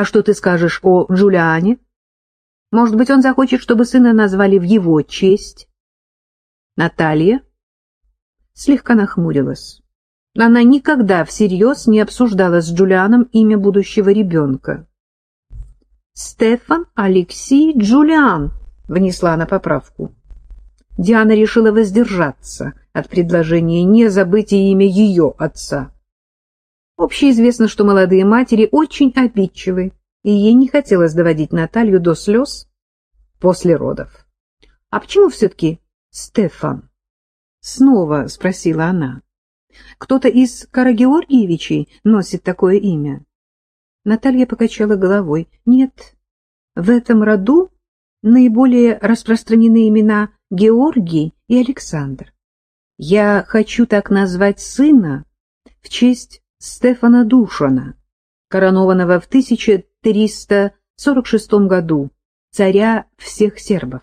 А что ты скажешь о Джулиане? Может быть, он захочет, чтобы сына назвали в его честь? Наталья слегка нахмурилась. Она никогда всерьез не обсуждала с Джулианом имя будущего ребенка. «Стефан Алексей Джулиан», — внесла она поправку. Диана решила воздержаться от предложения не забыть и имя ее отца. Общеизвестно, что молодые матери очень обидчивы, и ей не хотелось доводить Наталью до слез после родов. — А почему все-таки Стефан? — снова спросила она. — Кто-то из Карагеоргиевичей носит такое имя? Наталья покачала головой. — Нет, в этом роду наиболее распространены имена Георгий и Александр. Я хочу так назвать сына в честь Стефана Душана, коронованного в 1346 году, царя всех сербов.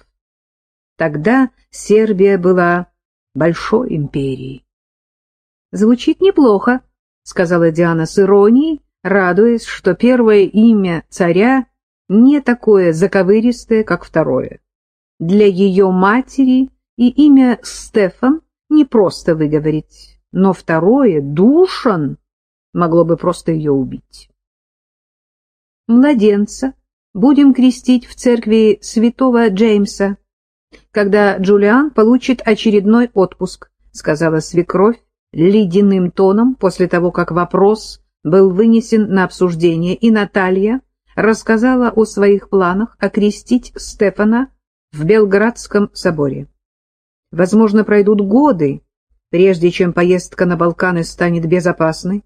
Тогда Сербия была большой империей. «Звучит неплохо», — сказала Диана с иронией, радуясь, что первое имя царя не такое заковыристое, как второе. Для ее матери и имя Стефан не просто выговорить, но второе, Душан, могло бы просто ее убить. Младенца будем крестить в церкви святого Джеймса, когда Джулиан получит очередной отпуск, сказала свекровь ледяным тоном после того, как вопрос был вынесен на обсуждение, и Наталья рассказала о своих планах окрестить Стефана в Белградском соборе. Возможно, пройдут годы, прежде чем поездка на Балканы станет безопасной.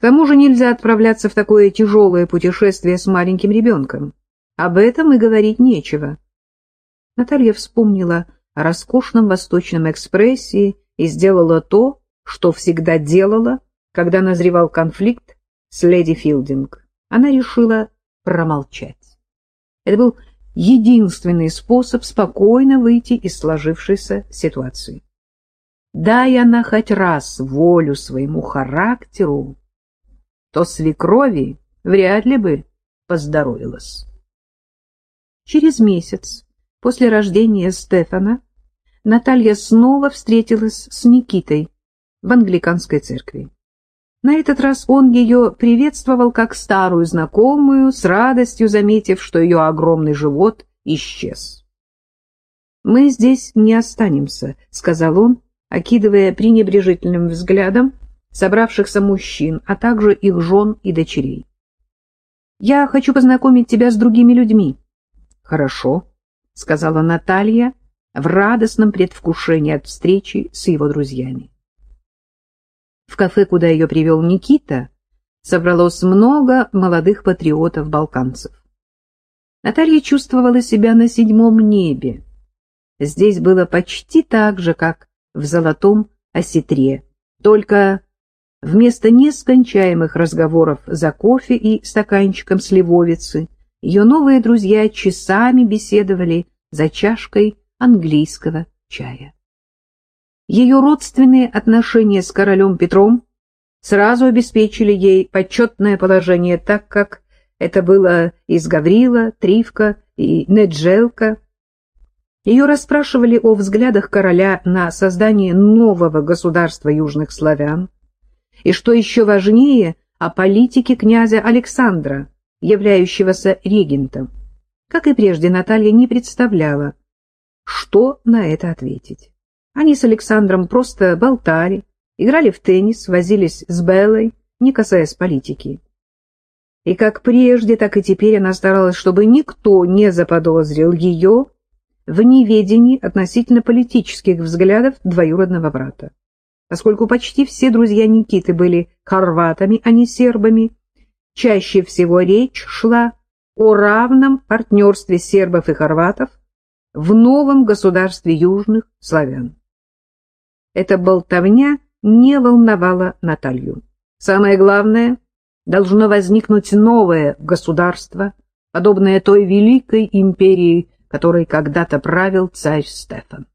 К тому же нельзя отправляться в такое тяжелое путешествие с маленьким ребенком. Об этом и говорить нечего. Наталья вспомнила о роскошном восточном экспрессе и сделала то, что всегда делала, когда назревал конфликт с леди Филдинг. Она решила промолчать. Это был единственный способ спокойно выйти из сложившейся ситуации. Дай она хоть раз волю своему характеру, то свекрови вряд ли бы поздоровилась. Через месяц после рождения Стефана Наталья снова встретилась с Никитой в англиканской церкви. На этот раз он ее приветствовал как старую знакомую, с радостью заметив, что ее огромный живот исчез. «Мы здесь не останемся», — сказал он, окидывая пренебрежительным взглядом собравшихся мужчин, а также их жен и дочерей. «Я хочу познакомить тебя с другими людьми». «Хорошо», — сказала Наталья в радостном предвкушении от встречи с его друзьями. В кафе, куда ее привел Никита, собралось много молодых патриотов-балканцев. Наталья чувствовала себя на седьмом небе. Здесь было почти так же, как в золотом осетре, только Вместо нескончаемых разговоров за кофе и стаканчиком сливовицы ее новые друзья часами беседовали за чашкой английского чая. Ее родственные отношения с королем Петром сразу обеспечили ей почетное положение, так как это было из Гаврила, Тривка и Неджелка. Ее расспрашивали о взглядах короля на создание нового государства южных славян, и, что еще важнее, о политике князя Александра, являющегося регентом. Как и прежде, Наталья не представляла, что на это ответить. Они с Александром просто болтали, играли в теннис, возились с Беллой, не касаясь политики. И как прежде, так и теперь она старалась, чтобы никто не заподозрил ее в неведении относительно политических взглядов двоюродного брата. Поскольку почти все друзья Никиты были хорватами, а не сербами, чаще всего речь шла о равном партнерстве сербов и хорватов в новом государстве южных славян. Эта болтовня не волновала Наталью. Самое главное, должно возникнуть новое государство, подобное той великой империи, которой когда-то правил царь Стефан.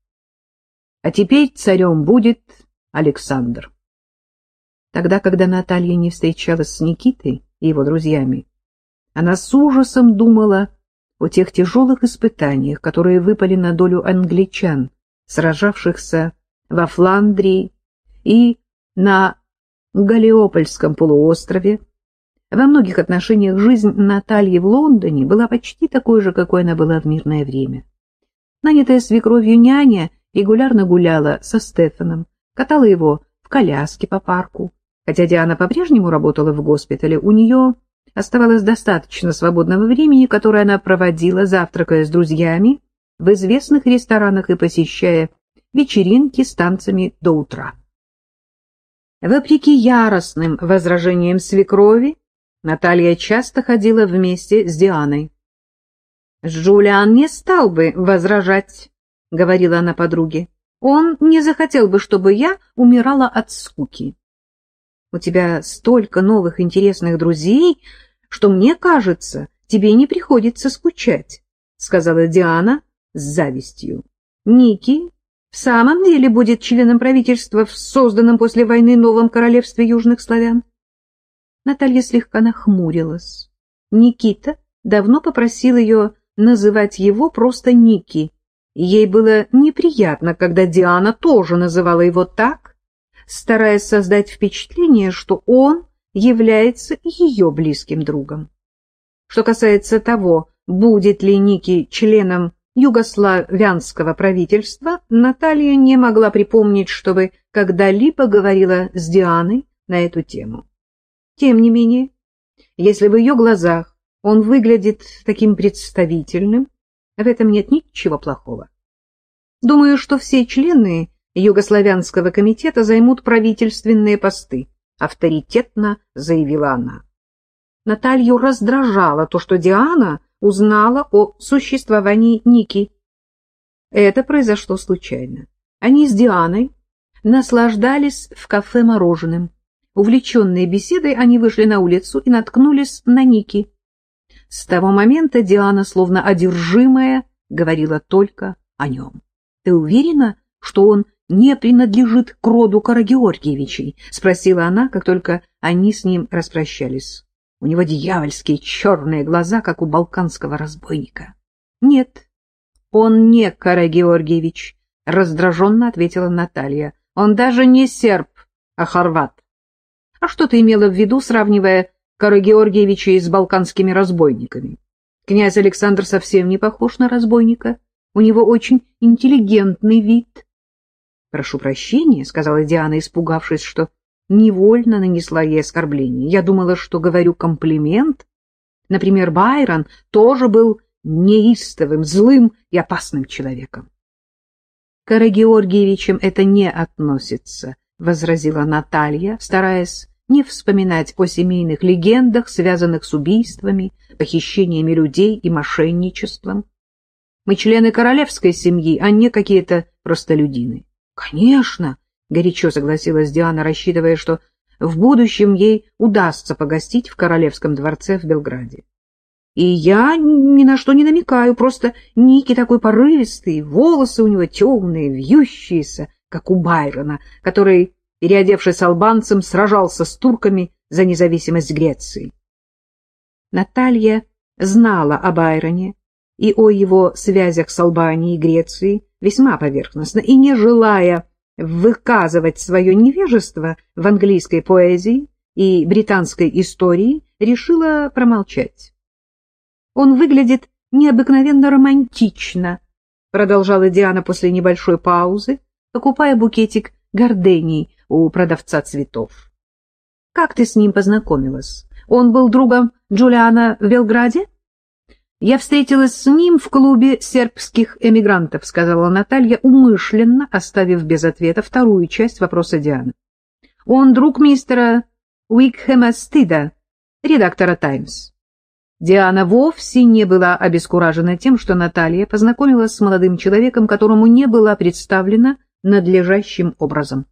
А теперь царем будет Александр. Тогда, когда Наталья не встречалась с Никитой и его друзьями, Она с ужасом думала о тех тяжелых испытаниях, которые выпали на долю англичан, сражавшихся во Фландрии и на Галиопольском полуострове. Во многих отношениях жизнь Натальи в Лондоне была почти такой же, какой она была в мирное время. Нанятая свекровью няня регулярно гуляла со Стефаном, катала его в коляске по парку. Хотя Диана по-прежнему работала в госпитале, у нее оставалось достаточно свободного времени, которое она проводила, завтракая с друзьями в известных ресторанах и посещая вечеринки с танцами до утра. Вопреки яростным возражениям свекрови, Наталья часто ходила вместе с Дианой. «Жулиан не стал бы возражать», — говорила она подруге. «Он не захотел бы, чтобы я умирала от скуки. У тебя столько новых интересных друзей, что, мне кажется, тебе не приходится скучать», — сказала Диана с завистью. «Ники в самом деле будет членом правительства в созданном после войны новом королевстве южных славян?» Наталья слегка нахмурилась. Никита давно попросил ее называть его просто Ники. Ей было неприятно, когда Диана тоже называла его так, стараясь создать впечатление, что он является ее близким другом. Что касается того, будет ли Ники членом югославянского правительства, Наталья не могла припомнить, чтобы когда-либо говорила с Дианой на эту тему. Тем не менее, если в ее глазах он выглядит таким представительным, в этом нет ничего плохого. Думаю, что все члены Югославянского комитета займут правительственные посты, авторитетно заявила она. Наталью раздражало то, что Диана узнала о существовании Ники. Это произошло случайно. Они с Дианой наслаждались в кафе мороженым. Увлеченные беседой, они вышли на улицу и наткнулись на Ники. С того момента Диана, словно одержимая, говорила только о нем. — Ты уверена, что он не принадлежит к роду Карагеоргиевичей? — спросила она, как только они с ним распрощались. У него дьявольские черные глаза, как у балканского разбойника. — Нет, он не Карагеоргиевич, — раздраженно ответила Наталья. — Он даже не серб, а хорват. А что ты имела в виду, сравнивая Кара Георгиевича с балканскими разбойниками? Князь Александр совсем не похож на разбойника. У него очень интеллигентный вид. — Прошу прощения, — сказала Диана, испугавшись, что невольно нанесла ей оскорбление. Я думала, что говорю комплимент. Например, Байрон тоже был неистовым, злым и опасным человеком. — К Георгиевичам это не относится, — возразила Наталья, стараясь не вспоминать о семейных легендах, связанных с убийствами, похищениями людей и мошенничеством. Мы члены королевской семьи, а не какие-то простолюдины. — Конечно, — горячо согласилась Диана, рассчитывая, что в будущем ей удастся погостить в королевском дворце в Белграде. И я ни на что не намекаю, просто Ники такой порывистый, волосы у него темные, вьющиеся, как у Байрона, который переодевшись албанцем, сражался с турками за независимость Греции. Наталья знала об Байроне и о его связях с Албанией и Грецией весьма поверхностно, и, не желая выказывать свое невежество в английской поэзии и британской истории, решила промолчать. «Он выглядит необыкновенно романтично», — продолжала Диана после небольшой паузы, покупая букетик гордений у продавца цветов. — Как ты с ним познакомилась? Он был другом Джулиана в Белграде? — Я встретилась с ним в клубе сербских эмигрантов, — сказала Наталья, умышленно оставив без ответа вторую часть вопроса Дианы. — Он друг мистера Уикхэма Стида, редактора «Таймс». Диана вовсе не была обескуражена тем, что Наталья познакомилась с молодым человеком, которому не была представлена надлежащим образом.